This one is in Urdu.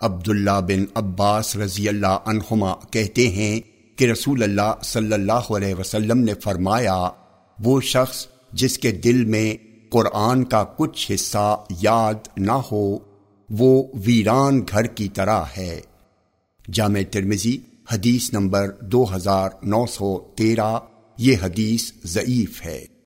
عبداللہ بن عباس رضی اللہ عنہما کہتے ہیں کہ رسول اللہ صلی اللہ علیہ وسلم نے فرمایا، وہ شخص جس کے دل میں قرآن کا کچھ حصہ یاد نہ ہو، وہ ویران گھر کی طرح ہے۔ جامع ترمزی حدیث نمبر دو ہزار نو سو تیرہ، یہ حدیث ضعیف ہے۔